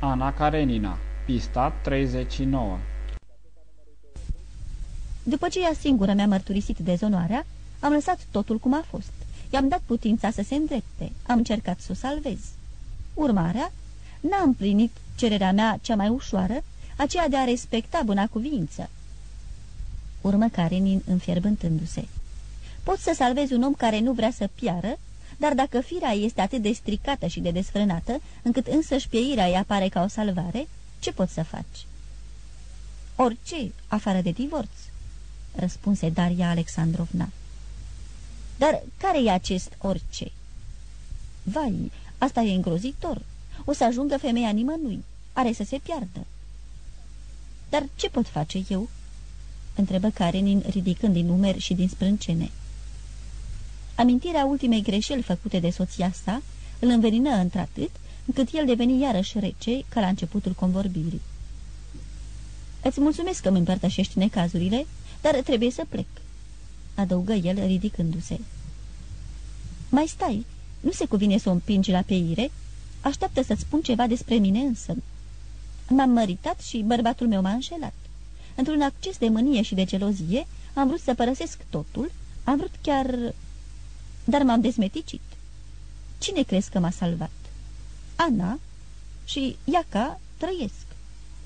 Ana Karenina Pista 39 După ce ea singură mi-a mărturisit dezonoarea, am lăsat totul cum a fost. I-am dat putința să se îndrepte. Am încercat să o salvez. Urmarea, n-am plinit cererea mea cea mai ușoară, aceea de a respecta buna cuvință. Urmă Karenin înfierbântându-se. Pot să salvez un om care nu vrea să piară, dar dacă firea este atât de stricată și de desfrânată, încât însăși pieirea îi apare ca o salvare, ce pot să faci? Orice, afară de divorț, răspunse Daria Alexandrovna. Dar care e acest orice? Vai, asta e îngrozitor. O să ajungă femeia nimănui. Are să se piardă. Dar ce pot face eu?" întrebă Karenin ridicând din numeri și din sprâncene. Amintirea ultimei greșeli făcute de soția sa îl învenină într-atât încât el deveni iarăși rece ca la începutul convorbirii. Îți mulțumesc că îmi împărtășești necazurile, dar trebuie să plec," adăugă el ridicându-se. Mai stai, nu se cuvine să o împingi la peire? Așteaptă să-ți spun ceva despre mine însă." M-am măritat și bărbatul meu m-a înșelat. Într-un acces de mânie și de gelozie, am vrut să părăsesc totul, am vrut chiar... Dar m-am dezmeticit. Cine crezi că m-a salvat? Ana și Iaca trăiesc.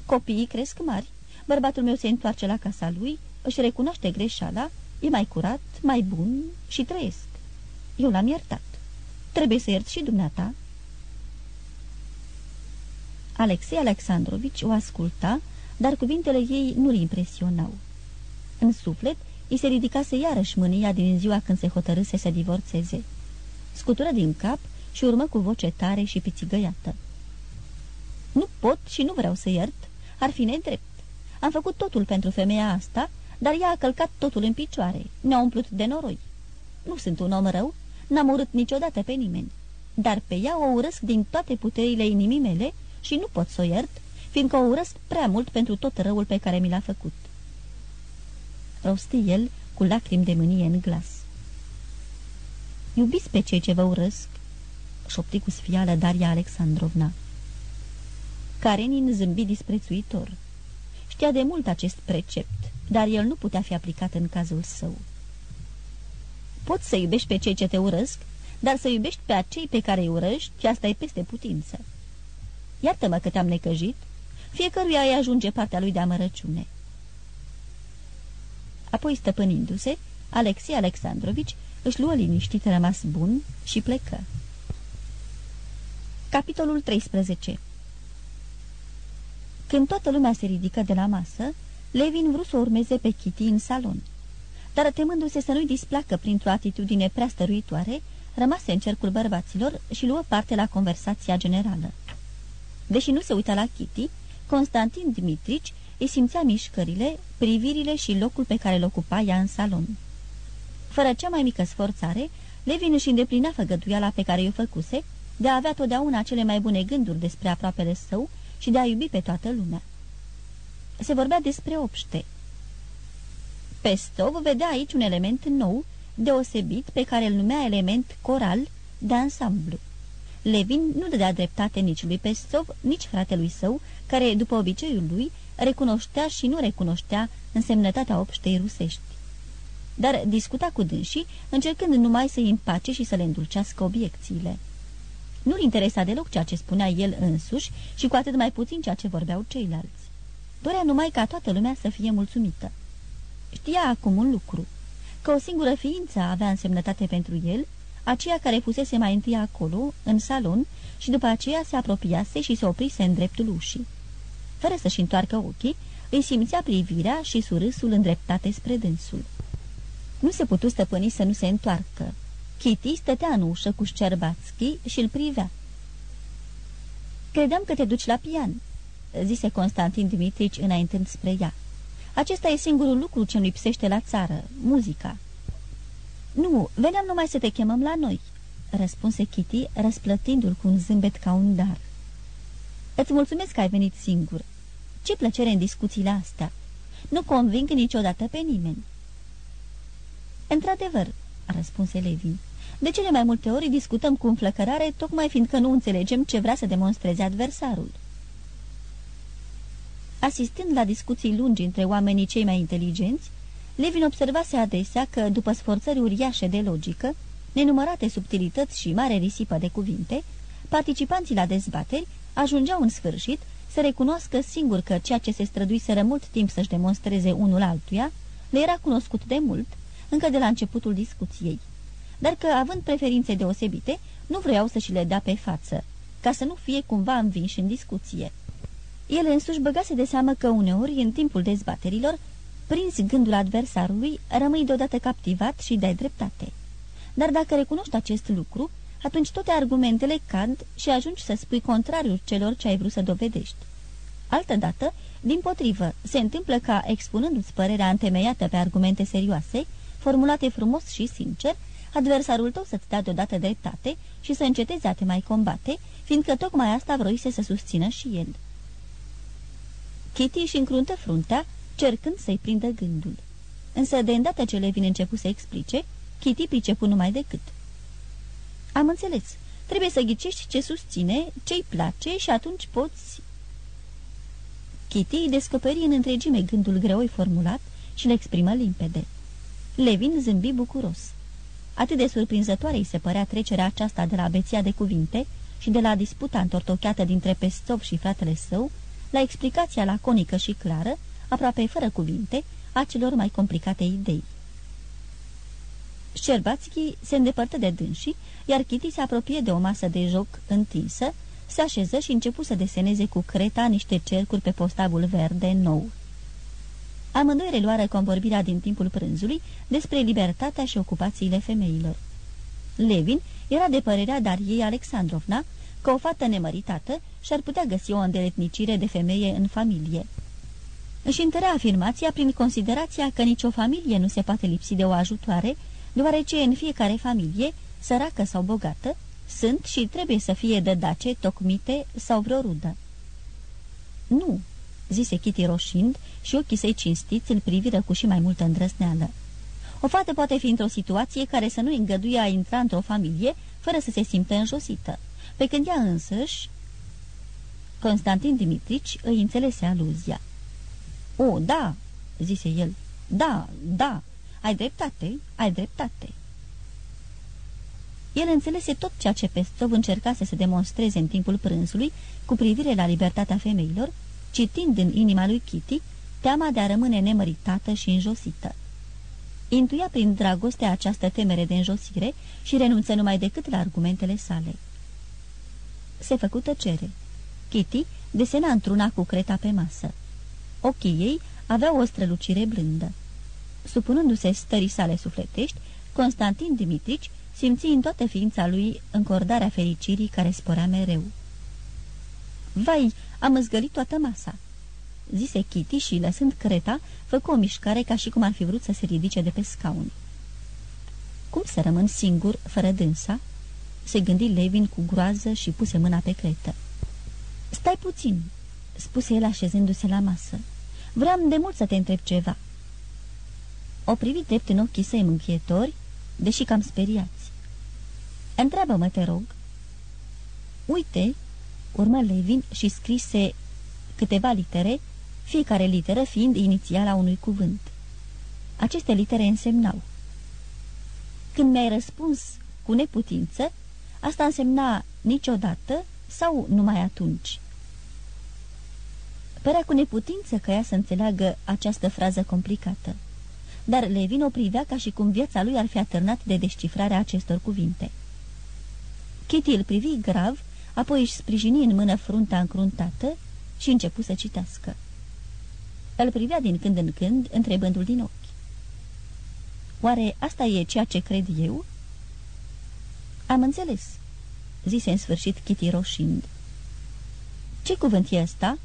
Copiii cresc mari, bărbatul meu se întoarce la casa lui, își recunoaște greșeala, e mai curat, mai bun și trăiesc. Eu l-am iertat. Trebuie să iert și dumneata. Alexei Alexandrovici o asculta, dar cuvintele ei nu-l impresionau. În suflet, îi se ridicase iarăși mânia din ziua când se hotărâse să divorțeze. Scutură din cap și urmă cu voce tare și pițigăiată. Nu pot și nu vreau să iert, ar fi nedrept. Am făcut totul pentru femeia asta, dar ea a călcat totul în picioare, ne-a umplut de noroi. Nu sunt un om rău, n-am urât niciodată pe nimeni, dar pe ea o urăsc din toate puterile inimii mele și nu pot să o iert, fiindcă o urăsc prea mult pentru tot răul pe care mi l-a făcut. Rosti el cu lacrimi de mânie în glas. Iubiți pe cei ce vă urăsc, șopti cu sfială Daria Alexandrovna. Karenin zâmbi disprețuitor. Știa de mult acest precept, dar el nu putea fi aplicat în cazul său. Poți să iubești pe cei ce te urăsc, dar să iubești pe acei pe care îi urăști, asta e peste putință. Iartă-mă că te-am necăjit, fiecăruia îi ajunge partea lui de amărăciune. Apoi, stăpânindu-se, Alexei Alexandrovici își luă liniștit rămas bun și plecă. Capitolul 13 Când toată lumea se ridică de la masă, Levin vrut să urmeze pe Kitty în salon. Dar temându-se să nu-i displacă printr-o atitudine prea stăruitoare, rămase în cercul bărbaților și luă parte la conversația generală. Deși nu se uita la Kitty, Constantin Dimitrici îi simțea mișcările, privirile și locul pe care îl ocupa ea în salon. Fără cea mai mică sforțare, Levin își îndeplinea făgăduiala pe care i-o făcuse, de a avea totdeauna cele mai bune gânduri despre aproapele său și de a iubi pe toată lumea. Se vorbea despre obște. Pestov vedea aici un element nou, deosebit, pe care îl numea element coral de ansamblu. Levin nu dădea dreptate nici lui Pestov, nici fratelui său, care, după obiceiul lui, recunoștea și nu recunoștea însemnătatea obștei rusești. Dar discuta cu dânsii, încercând numai să-i împace și să le îndulcească obiecțiile. Nu-l interesa deloc ceea ce spunea el însuși și cu atât mai puțin ceea ce vorbeau ceilalți. Dorea numai ca toată lumea să fie mulțumită. Știa acum un lucru, că o singură ființă avea însemnătate pentru el, aceea care fusese mai întâi acolo, în salon, și după aceea se apropiase și se oprise în dreptul ușii. Fără să-și întoarcă ochii, îi simțea privirea și surâsul îndreptate spre dânsul. Nu se putu stăpâni să nu se întoarcă. Kitty stătea în ușă cu Șcerbațchi și îl privea. Credeam că te duci la pian," zise Constantin Dimitrici înaintând spre ea. Acesta e singurul lucru ce-mi lipsește la țară, muzica." Nu, veneam numai să te chemăm la noi," răspunse Kitty, răsplătindu-l cu un zâmbet ca un dar. Îți mulțumesc că ai venit singur. Ce plăcere în discuțiile astea. Nu conving niciodată pe nimeni." Într-adevăr," răspunse Levi. De cele mai multe ori discutăm cu înflăcărare, tocmai fiindcă nu înțelegem ce vrea să demonstreze adversarul." Asistând la discuții lungi între oamenii cei mai inteligenți, Levin observase adesea că, după sforțări uriașe de logică, nenumărate subtilități și mare risipă de cuvinte, participanții la dezbateri ajungeau în sfârșit să recunoască singur că ceea ce se străduiseră mult timp să-și demonstreze unul altuia, le era cunoscut de mult, încă de la începutul discuției, dar că, având preferințe deosebite, nu vreau să și le dea pe față, ca să nu fie cumva învinși în discuție. El însuși băgase de seamă că uneori, în timpul dezbaterilor, prins gândul adversarului, rămâi deodată captivat și dai dreptate. Dar dacă recunoști acest lucru, atunci toate argumentele cad și ajungi să spui contrariul celor ce ai vrut să dovedești. Altădată, din potrivă, se întâmplă ca, expunându-ți părerea întemeiată pe argumente serioase, formulate frumos și sincer, adversarul tău să-ți dea deodată dreptate și să înceteze a te mai combate, fiindcă tocmai asta vroise să susțină și el. Kitty își încruntă fruntea, cercând să-i prindă gândul. Însă, de îndată ce Levin început să explice, Kitty pricepu numai decât. Am înțeles. Trebuie să ghicești ce susține, ce-i place și atunci poți... Kitty îi descoperi în întregime gândul greoi formulat și le exprimă limpede. Levin zâmbi bucuros. Atât de surprinzătoare îi se părea trecerea aceasta de la beția de cuvinte și de la disputa întortocheată dintre Pestov și fratele său, la explicația laconică și clară, aproape fără cuvinte, a celor mai complicate idei. Șerbațchi se îndepărtă de dânsii, iar Kitty se apropie de o masă de joc întinsă, se așeză și începu să deseneze cu creta niște cercuri pe postavul verde nou. Amândoi reluară convorbirea din timpul prânzului despre libertatea și ocupațiile femeilor. Levin era de părerea Dariei Alexandrovna că o fată nemăritată și-ar putea găsi o îndeletnicire de femeie în familie. Își întărea afirmația prin considerația că nicio familie nu se poate lipsi de o ajutoare, deoarece în fiecare familie, săracă sau bogată, sunt și trebuie să fie dădace, tocmite sau vreo rudă. Nu, zise Kitty roșind și ochii săi cinstiți îl priviră cu și mai multă îndrăsneală. O fată poate fi într-o situație care să nu îngăduie a intra într-o familie fără să se simtă înjosită, pe când ea însăși... Constantin Dimitrici îi înțelese aluzia. O, da," zise el, da, da, ai dreptate, ai dreptate." El înțelese tot ceea ce Pestov încercase să demonstreze în timpul prânzului cu privire la libertatea femeilor, citind în inima lui Kitty teama de a rămâne nemăritată și înjosită. Intuia prin dragostea această temere de înjosire și renunță numai decât la argumentele sale. Se făcu tăcere. Kitty desena într-una cu creta pe masă. Ochii ei aveau o strălucire blândă. Supunându-se stării sale sufletești, Constantin Dimitrici simți în toată ființa lui încordarea fericirii care sporea mereu. Vai, am îzgălit toată masa!" zise Kitty și, lăsând creta, făcu o mișcare ca și cum ar fi vrut să se ridice de pe scaun. Cum să rămân singur, fără dânsa?" se gândi Levin cu groază și puse mâna pe cretă. Stai puțin," spuse el așezându-se la masă. Vreau de mult să te întreb ceva." O privi drept în ochii săi mânchietori, deși cam speriați. Întreabă-mă, te rog." Uite," urmă Levin și scrise câteva litere, fiecare literă fiind inițiala unui cuvânt. Aceste litere însemnau. Când mi-ai răspuns cu neputință, asta însemna niciodată sau numai atunci. Părea cu neputință că ea să înțeleagă această frază complicată. Dar Levin o privea ca și cum viața lui ar fi atârnat de descifrarea acestor cuvinte. Kitty îl privi grav, apoi își sprijini în mână frunta încruntată și începu să citească. Îl privea din când în când, întrebându-l din ochi. Oare asta e ceea ce cred eu?" Am înțeles," zise în sfârșit Kitty roșind. Ce cuvânt e ăsta?"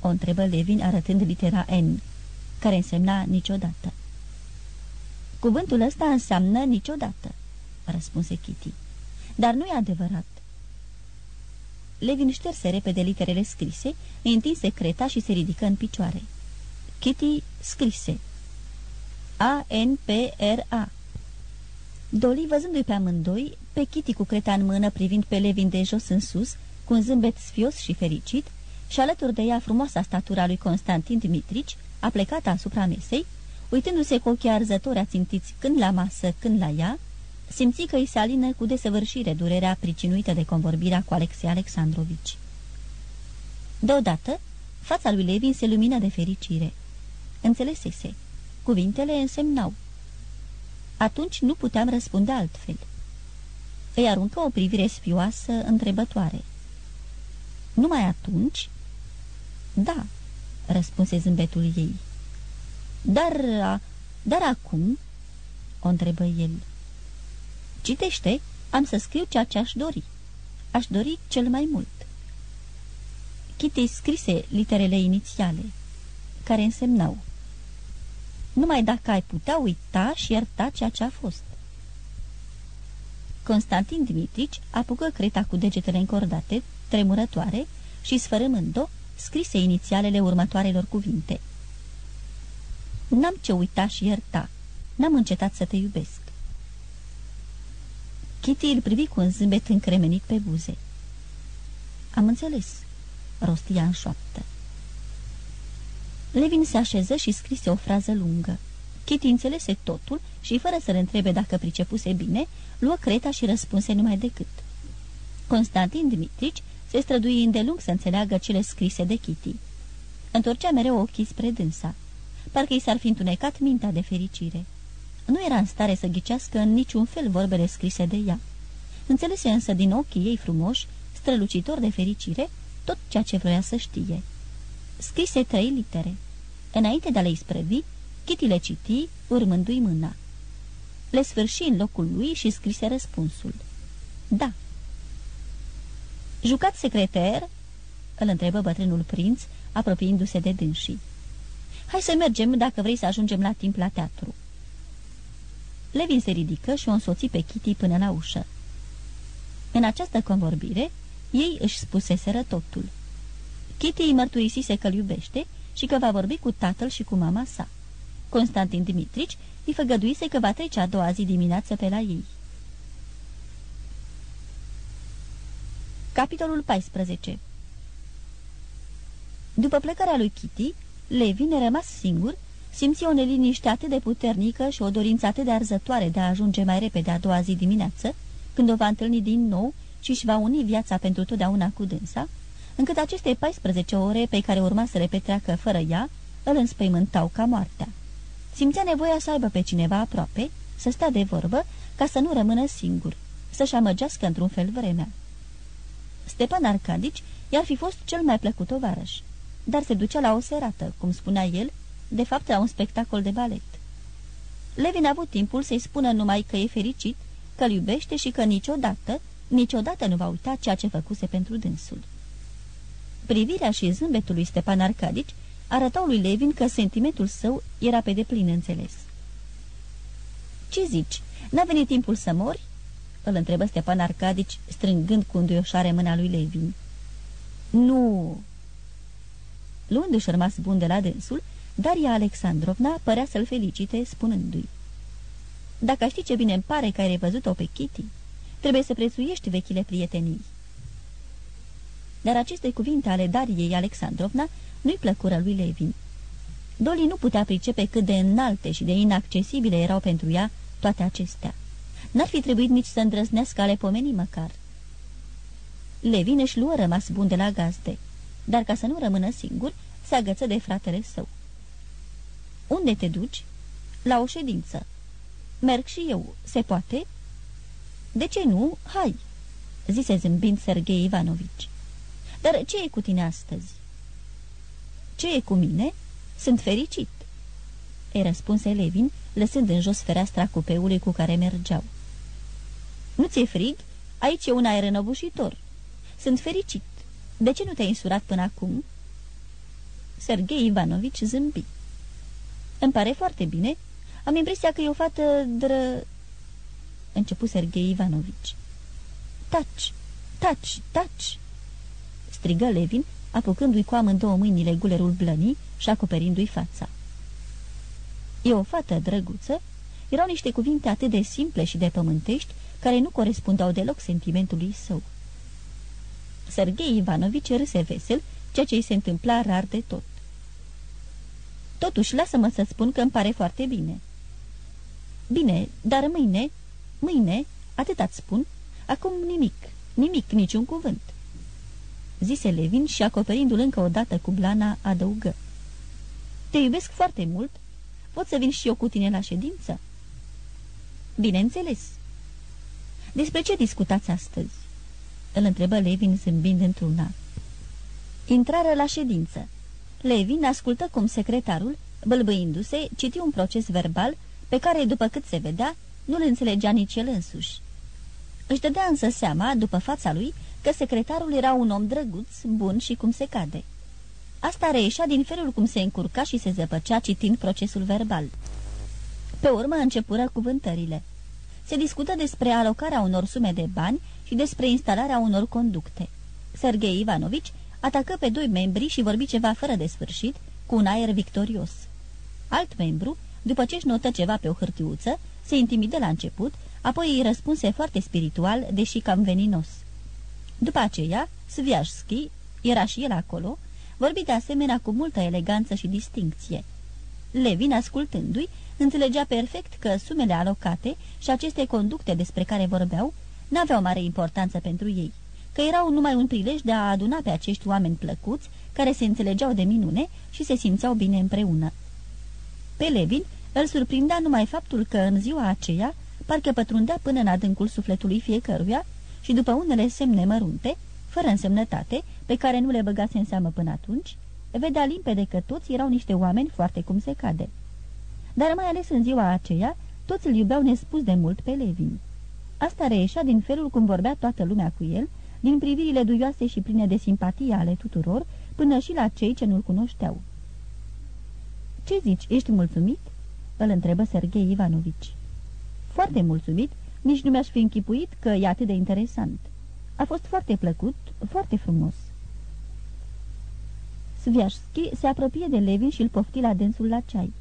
o întrebă Levin arătând litera N, care însemna niciodată. Cuvântul ăsta înseamnă niciodată, răspunse Kitty. Dar nu e adevărat. Levin șterse repede literele scrise, întinse creta și se ridică în picioare. Kitty scrise A-N-P-R-A Dolly, văzându-i pe amândoi, pe Kitty cu creta în mână privind pe Levin de jos în sus, cu un zâmbet sfios și fericit, și alături de ea frumoasa statura lui Constantin Dimitrici, a plecat asupra mesei, uitându-se cu ochii arzători ațintiți când la masă, când la ea, simți că îi se alină cu desăvârșire durerea pricinuită de convorbirea cu Alexei Alexandrovici. Deodată, fața lui Levin se lumină de fericire. Înțelesese. Cuvintele însemnau. Atunci nu puteam răspunde altfel. Îi aruncă o privire spioasă, întrebătoare. Numai atunci? Da, răspunse zâmbetul ei. Dar, dar acum? O întrebă el. Citește, am să scriu ceea ce aș dori. Aș dori cel mai mult. Kitty scrise literele inițiale, care însemnau Numai dacă ai putea uita și ierta ceea ce a fost. Constantin Dimitrici apucă creta cu degetele încordate, tremurătoare, și sfărâmând-o, scrise inițialele următoarelor cuvinte. N-am ce uita și ierta, n-am încetat să te iubesc. Kitty îl privi cu un zâmbet încremenit pe buze. Am înțeles, rostia în șoaptă. Levin se așeză și scrise o frază lungă. Kitty înțelese totul și, fără să-l întrebe dacă pricepuse bine, luă creta și răspunse numai decât. Constantin Dimitrici se strădui îndelung să înțeleagă cele scrise de Kitty. Întorcea mereu ochii spre dânsa. Parcă i s-ar fi întunecat mintea de fericire. Nu era în stare să ghicească în niciun fel vorbele scrise de ea. Înțelese însă din ochii ei frumoși, strălucitor de fericire, tot ceea ce vroia să știe. Scrise trei litere. Înainte de a le isprăvi, Kitty le citi, urmându-i mâna. Le sfârși în locul lui și scrise răspunsul. Da. Jucat secretar? Îl întrebă bătrânul prinț, apropiindu-se de dânsii. Hai să mergem dacă vrei să ajungem la timp la teatru. Levin se ridică și o însoți pe Kitty până la ușă. În această convorbire, ei își spuseseră totul. Kitty îi mărturisise că-l iubește și că va vorbi cu tatăl și cu mama sa. Constantin Dimitrici îi făgăduise că va trece a doua zi dimineață pe la ei. Capitolul 14 După plecarea lui Kitty, Levin, rămas singur, simți o neliniște atât de puternică și o dorință atât de arzătoare de a ajunge mai repede a doua zi dimineață, când o va întâlni din nou și își va uni viața pentru totdeauna cu dânsa, încât aceste 14 ore pe care urma să le petreacă fără ea, îl înspăimântau ca moartea. Simțea nevoia să aibă pe cineva aproape, să stea de vorbă, ca să nu rămână singur, să-și amăgească într-un fel vremea. Stepan Arcadici i-ar fi fost cel mai plăcut tovarăș, dar se ducea la o serată, cum spunea el, de fapt la un spectacol de balet. Levin a avut timpul să-i spună numai că e fericit, că îl iubește și că niciodată, niciodată nu va uita ceea ce făcuse pentru dânsul. Privirea și zâmbetul lui Stepan Arcadici arătau lui Levin că sentimentul său era pe deplin înțeles. Ce zici? N-a venit timpul să mori?" îl întrebă Stepan Arcadici, strângând cu înduioșare mâna lui Levin. Nu!" Luându-și rămas bun de la dânsul, Daria Alexandrovna părea să-l felicite, spunându-i. Dacă știi ce bine îmi pare că ai revăzut-o pe Kitty, trebuie să prețuiești vechile prietenii." Dar aceste cuvinte ale Dariei Alexandrovna nu-i plăcură lui Levin. Doli nu putea pricepe cât de înalte și de inaccesibile erau pentru ea toate acestea. N-ar fi trebuit nici să îndrăznească ale pomenii măcar. Levin își luă rămas bun de la gazde, dar ca să nu rămână singur, se agăță de fratele său. Unde te duci?" La o ședință." Merg și eu. Se poate?" De ce nu? Hai!" zise zâmbind Sergei Ivanovici. Dar ce e cu tine astăzi?" Ce e cu mine? Sunt fericit." Îi răspunse Levin, lăsând în jos fereastra cupeului cu care mergeau. Nu ți-e frig? Aici e un aer înăbușitor. Sunt fericit. De ce nu te-ai însurat până acum?" Sergei Ivanovici zâmbi. Îmi pare foarte bine. Am impresia că e o fată dră... Începu Sergei Ivanovici. Taci, taci, taci! Strigă Levin, apucându-i cu amândouă mâinile gulerul blănii și acoperindu-i fața. E o fată drăguță? Erau niște cuvinte atât de simple și de pământești, care nu corespundau deloc sentimentului său. Sergei Ivanovici râse vesel ceea ce îi se întâmpla rar de tot. Totuși, lasă-mă să spun că îmi pare foarte bine. Bine, dar mâine, mâine, atât-ți spun, acum nimic, nimic, niciun cuvânt. Zise Levin și acoperindu-l încă o dată cu blana, adăugă. Te iubesc foarte mult, pot să vin și eu cu tine la ședință? Bineînțeles. Despre ce discutați astăzi? Îl întrebă Levin zâmbind într-una. Intrară la ședință. Levin ascultă cum secretarul, bălbăindu-se, citi un proces verbal pe care, după cât se vedea, nu-l înțelegea nici el însuși. Își dădea însă seama, după fața lui, că secretarul era un om drăguț, bun și cum se cade. Asta reieșea din felul cum se încurca și se zăpăcea citind procesul verbal. Pe urmă începură cuvântările. Se discută despre alocarea unor sume de bani și despre instalarea unor conducte. Sergei Ivanovici atacă pe doi membri și vorbi ceva fără de sfârșit, cu un aer victorios. Alt membru, după ce își notă ceva pe o hârtiuță, se intimidă la început, apoi îi răspunse foarte spiritual, deși cam veninos. După aceea, Sviașski, era și el acolo, vorbi de asemenea cu multă eleganță și distincție. Levin, ascultându-i, înțelegea perfect că sumele alocate și aceste conducte despre care vorbeau n-aveau mare importanță pentru ei, că erau numai un prilej de a aduna pe acești oameni plăcuți, care se înțelegeau de minune și se simțeau bine împreună. Pe Levin îl surprindea numai faptul că în ziua aceea parcă pătrundea până în adâncul sufletului fiecăruia și după unele semne mărunte, fără însemnătate, pe care nu le băgase în seamă până atunci, vedea limpede că toți erau niște oameni foarte cum se cade. Dar mai ales în ziua aceea, toți îl iubeau nespus de mult pe Levin. Asta reieșea din felul cum vorbea toată lumea cu el, din privirile duioase și pline de simpatie ale tuturor, până și la cei ce nu-l cunoșteau. Ce zici, ești mulțumit?" îl întrebă Sergei Ivanovici. Foarte mulțumit, nici nu mi-aș fi închipuit că e atât de interesant. A fost foarte plăcut, foarte frumos." Sviașski se apropie de Levin și îl pofti la dânsul la ceai.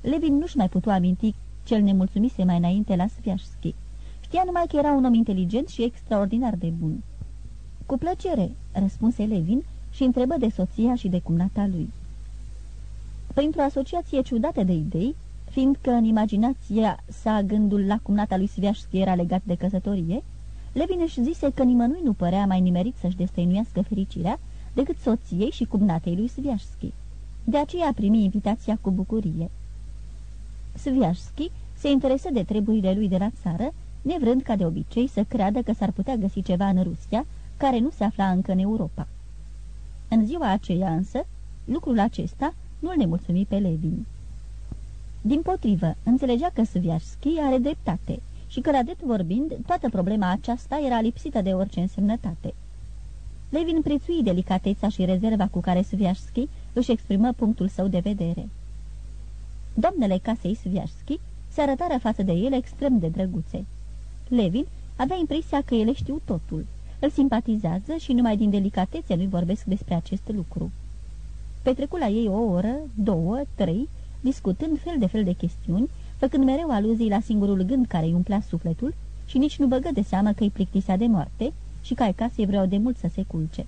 Levin nu-și mai putu aminti cel nemulțumise mai înainte la Sviașski. Știa numai că era un om inteligent și extraordinar de bun. Cu plăcere, răspunse Levin și întrebă de soția și de cumnata lui. Printr-o asociație ciudată de idei, fiindcă în imaginația sa gândul la cumnata lui Sviașski era legat de căsătorie, Levin își zise că nimănui nu părea mai nimerit să-și destăinuiască fericirea decât soției și cumnatei lui Sviașski. De aceea primi invitația cu bucurie. Sviașski se interesă de treburile lui de la țară, nevrând ca de obicei să creadă că s-ar putea găsi ceva în Rusia, care nu se afla încă în Europa. În ziua aceea însă, lucrul acesta nu-l nemulțumi pe Levin. Din potrivă, înțelegea că Sviașski are dreptate și că, la drept vorbind, toată problema aceasta era lipsită de orice însemnătate. Levin prețui delicateța și rezerva cu care Sviașski își exprimă punctul său de vedere. Doamnele casei Sviașski se arătară față de el extrem de drăguțe. Levin avea impresia că ele știu totul, îl simpatizează și numai din delicatețe nu-i vorbesc despre acest lucru. Petrecu la ei o oră, două, trei, discutând fel de fel de chestiuni, făcând mereu aluzii la singurul gând care îi umplea sufletul și nici nu băgă de seamă că îi plictisea de moarte și că ai casei vreau de mult să se culce.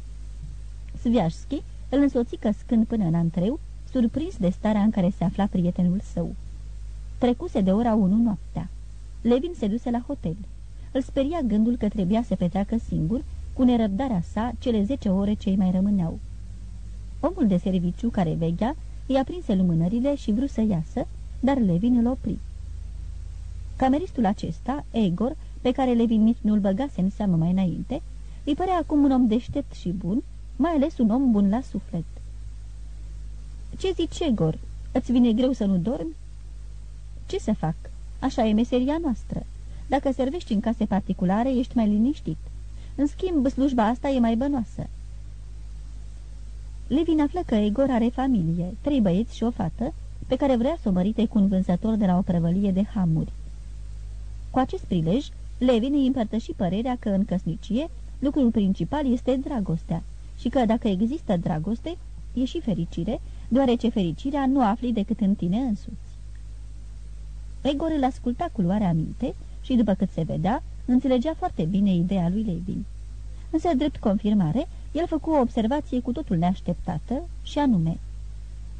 Sviașski îl însoți căscând până în antreu, surprins de starea în care se afla prietenul său. Trecuse de ora 1 noaptea. Levin se duse la hotel. Îl speria gândul că trebuia să petreacă singur, cu nerăbdarea sa, cele zece ore ce îi mai rămâneau. Omul de serviciu care veghea îi aprinse lumânările și vrut să iasă, dar Levin îl opri. Cameristul acesta, Egor, pe care Levin nici nu-l băgase în seamă mai înainte, îi părea acum un om deștept și bun, mai ales un om bun la suflet. Ce zici, Egor? Îți vine greu să nu dormi?" Ce să fac? Așa e meseria noastră. Dacă servești în case particulare, ești mai liniștit. În schimb, slujba asta e mai bănoasă. Levin află că Egor are familie, trei băieți și o fată, pe care vrea să o mărite cu un vânzător de la o prăvălie de hamuri. Cu acest prilej, Levin îi împărtăși părerea că în căsnicie lucrul principal este dragostea și că dacă există dragoste, e și fericire, deoarece fericirea nu afli decât în tine însuți. Egor îl asculta cu luarea minte și, după cât se vedea, înțelegea foarte bine ideea lui Levin. Însă, drept confirmare, el făcu o observație cu totul neașteptată și anume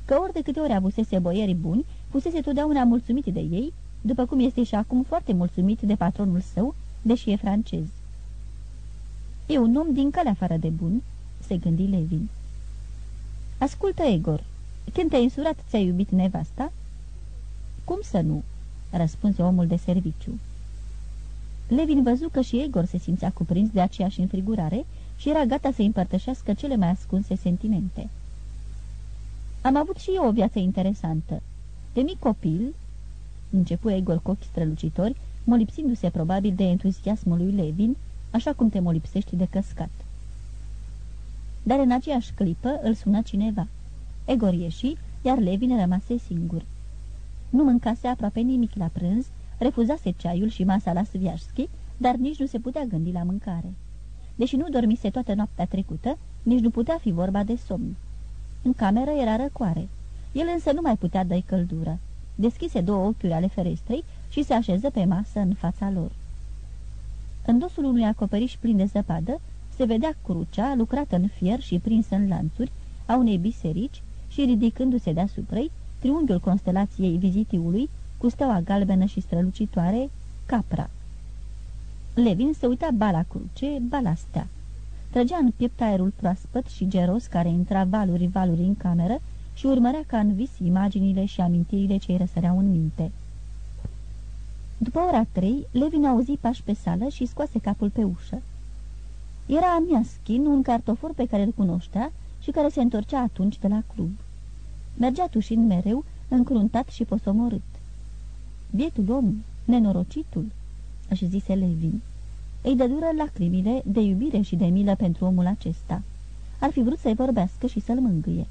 că ori de câte ori avusese boierii buni, fusese totdeauna mulțumit de ei, după cum este și acum foarte mulțumit de patronul său, deși e francez. E un om din calea afară de bun, se gândi Levin. Ascultă, Egor, când te-ai însurat, ți-ai iubit nevasta?" Cum să nu?" Răspunse omul de serviciu. Levin văzu că și Egor se simțea cuprins de aceeași înfrigurare și era gata să împărtășească cele mai ascunse sentimente. Am avut și eu o viață interesantă. De mic copil, începu Egor cu ochi strălucitori, molipsindu-se probabil de entuziasmul lui Levin, așa cum te molipsești de căscat. Dar în aceeași clipă îl sună cineva. Egor ieși, iar Levin rămase singur. Nu mâncase aproape nimic la prânz, refuzase ceaiul și masa la Sviașski, dar nici nu se putea gândi la mâncare. Deși nu dormise toată noaptea trecută, nici nu putea fi vorba de somn. În cameră era răcoare. El însă nu mai putea da căldură. Deschise două ochiuri ale ferestrei și se așeză pe masă în fața lor. În dosul unui acoperiș plin de zăpadă se vedea crucea, lucrată în fier și prinsă în lanțuri, a unei biserici și, ridicându-se deasupra ei, triunghiul constelației vizitiului, cu steaua galbenă și strălucitoare, Capra. Levin se uita ba la cruce, ba la stea. Trăgea în piept aerul proaspăt și geros care intra valuri-valuri în cameră și urmărea ca în vis imaginile și amintirile ce îi răsăreau în minte. După ora trei, Levin auzi pași pe sală și scoase capul pe ușă. Era Miaschin, un cartofor pe care îl cunoștea și care se întorcea atunci de la club. Mergea tușind mereu, încruntat și posomorât. Bietul om, nenorocitul, își zise Levin. Îi dădură lacrimile de iubire și de milă pentru omul acesta. Ar fi vrut să-i vorbească și să-l mângâie.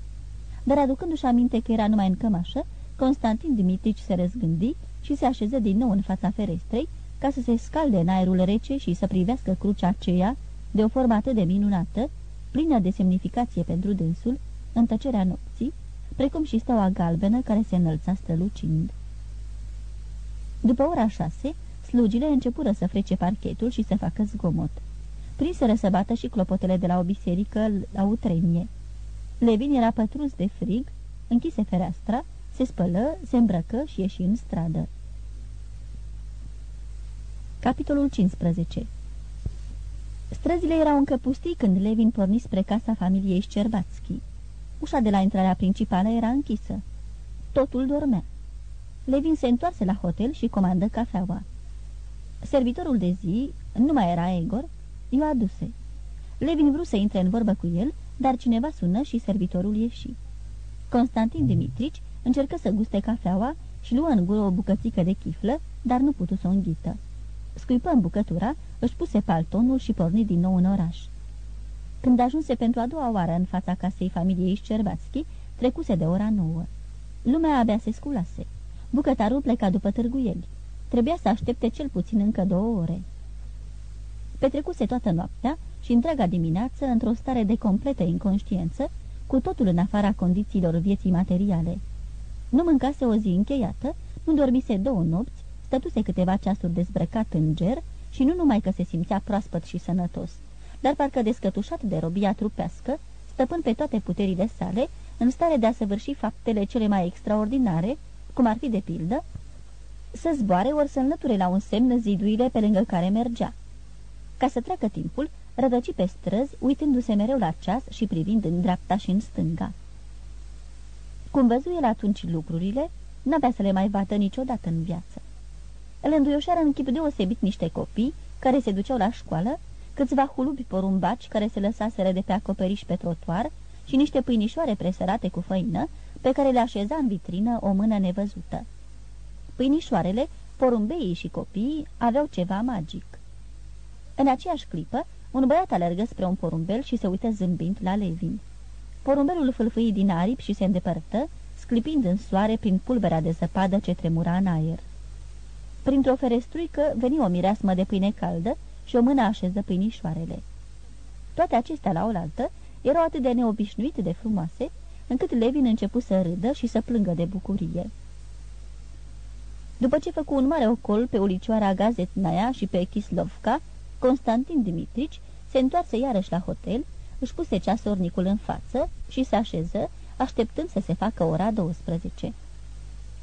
Dar aducându-și aminte că era numai în cămașă, Constantin Dimitrici se răzgândi și se așeză din nou în fața ferestrei ca să se scalde în aerul rece și să privească crucea aceea de o formă atât de minunată, plină de semnificație pentru dânsul, în tăcerea nopții, precum și steaua galbenă care se înălța strălucind. După ora șase, slugile începură să frece parchetul și să facă zgomot. Prinseră să bată și clopotele de la o biserică la utrenie. Levin era pătruns de frig, închise fereastra, se spălă, se îmbrăcă și ieși în stradă. Capitolul 15 Străzile erau încă pustii când Levin porni spre casa familiei Șcerbațchi. Ușa de la intrarea principală era închisă. Totul dormea. Levin se întoarse la hotel și comandă cafeaua. Servitorul de zi, nu mai era Egor, i-o aduse. Levin vrut să intre în vorbă cu el, dar cineva sună și servitorul ieși. Constantin Dimitrici încercă să guste cafeaua și luă în gură o bucățică de chiflă, dar nu putu să o înghită. Scuipă în bucătura, își puse paltonul și porni din nou în oraș. Când ajunse pentru a doua oară în fața casei familiei Șcerbațchi, trecuse de ora nouă. Lumea abia se sculase. Bucătarul pleca după târguieli. Trebuia să aștepte cel puțin încă două ore. Petrecuse toată noaptea și întreaga dimineață într-o stare de completă inconștiență, cu totul în afara condițiilor vieții materiale. Nu mâncase o zi încheiată, nu dormise două nopți, stătuse câteva ceasuri dezbrăcat în ger și nu numai că se simțea proaspăt și sănătos, dar parcă descătușat de robia trupească, stăpân pe toate puterile sale, în stare de a săvârși faptele cele mai extraordinare, cum ar fi de pildă, să zboare ori să înlăture la un semn zidurile pe lângă care mergea. Ca să treacă timpul, rădăci pe străzi, uitându-se mereu la ceas și privind în dreapta și în stânga. Cum văzu el atunci lucrurile, n-avea să le mai vadă niciodată în viață. Îl înduioșeară în chip deosebit niște copii care se duceau la școală, câțiva hulubi porumbaci care se lăsaseră de pe acoperiș pe trotuar și niște pâinișoare presărate cu făină, pe care le așeza în vitrină o mână nevăzută. Pâinișoarele, porumbeii și copiii aveau ceva magic. În aceeași clipă, un băiat alergă spre un porumbel și se uită zâmbind la Levin. Porumbelul fâlfâi din aripi și se îndepărtă, sclipind în soare prin pulberea de zăpadă ce tremura în aer. Printr-o ferestruică veni o mireasmă de pâine caldă și o mână așeză pâinișoarele. Toate acestea la oaltă erau atât de neobișnuite de frumoase, încât Levin început să râdă și să plângă de bucurie. După ce făcu un mare ocol pe ulicioara Gazetnaia și pe Kislovka, Constantin Dimitrici se întoarse iarăși la hotel, își puse ceasornicul în față și se așeză, așteptând să se facă ora 12.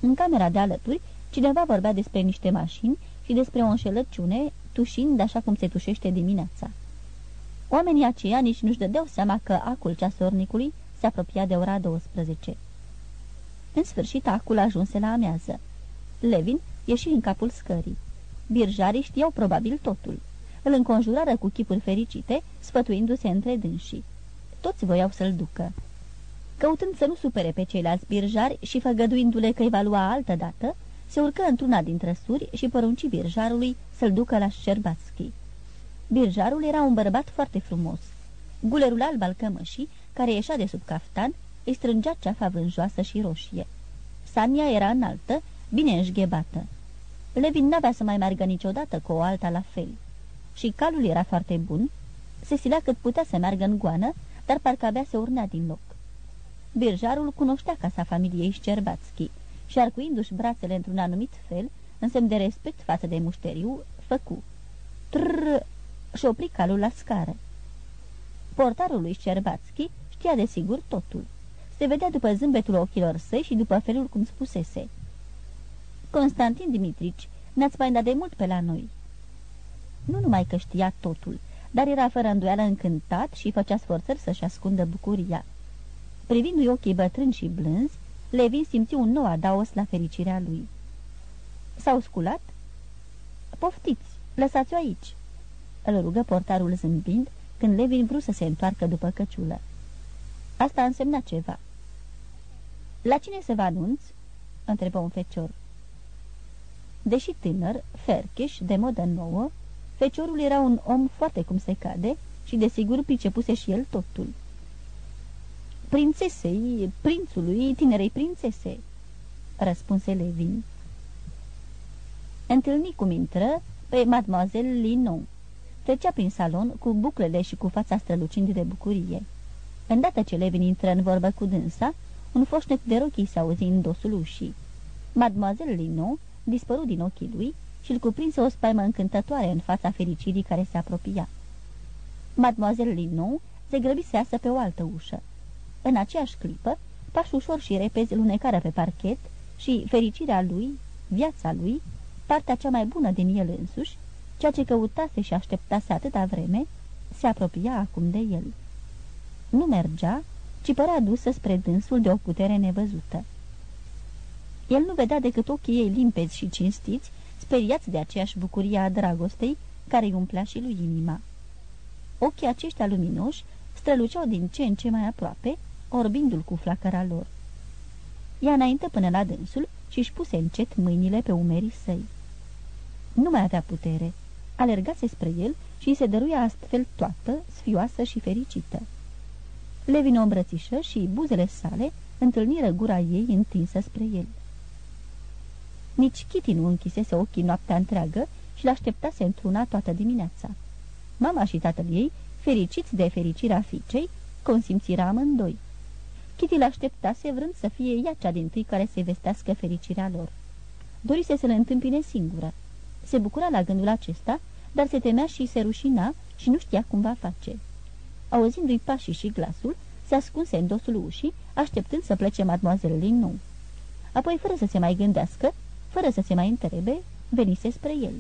În camera de alături, cineva vorbea despre niște mașini și despre o înșelăciune, tușind așa cum se tușește dimineața. Oamenii aceia nici nu-și dădeau seama că acul ceasornicului se apropia de ora 12. În sfârșit, acul ajunse la amează. Levin ieși în capul scării. Birjarii știau probabil totul. Îl înconjurară cu chipuri fericite, sfătuindu-se între dânsii. Toți voiau să-l ducă. Căutând să nu supere pe ceilalți birjari și făgăduindu-le că îi va lua altă dată, se urcă într-una dintre suri și porunci birjarului să-l ducă la Șerbatski. Birjarul era un bărbat foarte frumos. Gulerul alb al cămășii, care ieșea de sub caftan, îi strângea ceafa vânjoasă și roșie. Sania era înaltă, bine înșghebată. Levin n-avea să mai meargă niciodată cu o alta la fel. Și calul era foarte bun, se silea cât putea să meargă în goană, dar parcă abia se urnea din loc. Birjarul cunoștea casa familiei Șcerbațchi și, arcuindu-și brațele într-un anumit fel, în semn de respect față de mușteriu, făcu. Trrr! și opri calul la scară. Portarul lui Șcerbațchi știa de sigur totul. Se vedea după zâmbetul ochilor săi și după felul cum spusese. Constantin Dimitrici, ne-ați mai dat de mult pe la noi." Nu numai că știa totul, dar era fără îndoială încântat și făcea sforțări să-și ascundă bucuria. Privindu-i ochii bătrâni și blânzi, Levin simți un nou adaos la fericirea lui. S-au sculat? Poftiți, lăsați-o aici!" Îl rugă portarul zâmbind, când Levin vrut să se întoarcă după căciulă. Asta însemna ceva. La cine să vă anunț?" întrebă un fecior. Deși tânăr, fercheș, de modă nouă, feciorul era un om foarte cum se cade și desigur pricepuse și el totul. Prințesei, prințului, tinerei prințese, răspunse Levin. Întâlni cum intră pe mademoiselle Linon. Trecea prin salon cu buclele și cu fața strălucind de bucurie. Îndată ce Levin intră în vorbă cu dânsa, un foșnet de rochii s-a auzit în dosul ușii. Mademoiselle Linon dispăru din ochii lui și îl cuprinse o spaimă încântătoare în fața fericirii care se apropia. Mademoiselle Linon se grăbi să iasă pe o altă ușă. În aceeași clipă, pași ușor și repezi lunecară pe parchet și fericirea lui, viața lui, partea cea mai bună din el însuși, ceea ce căutase și așteptase atâta vreme, se apropia acum de el. Nu mergea, ci părea dusă spre dânsul de o putere nevăzută. El nu vedea decât ochii ei limpezi și cinstiți, speriați de aceeași bucurie a dragostei care îi umplea și lui inima. Ochii aceștia luminoși străluceau din ce în ce mai aproape, orbindu-l cu flacăra lor. Ea înainte până la dânsul și își puse încet mâinile pe umerii săi. Nu mai avea putere. Alergase spre el și se dăruia astfel toată, sfioasă și fericită. Levin o îmbrățișă și buzele sale întâlniră gura ei întinsă spre el. Nici Kitty nu închisese ochii noaptea întreagă și l-așteptase într-una toată dimineața. Mama și tatăl ei, fericiți de fericirea fiicei, consimțiră amândoi. Kitty l-așteptase vrând să fie ea cea din tâi care să vestească fericirea lor. Dorise să le întâmpine singură. Se bucura la gândul acesta, dar se temea și se rușina și nu știa cum va face. Auzindu-i pașii și glasul, se ascunse în dosul ușii, așteptând să plece mademoiselle Linou. Apoi, fără să se mai gândească, fără să se mai întrebe, venise spre el.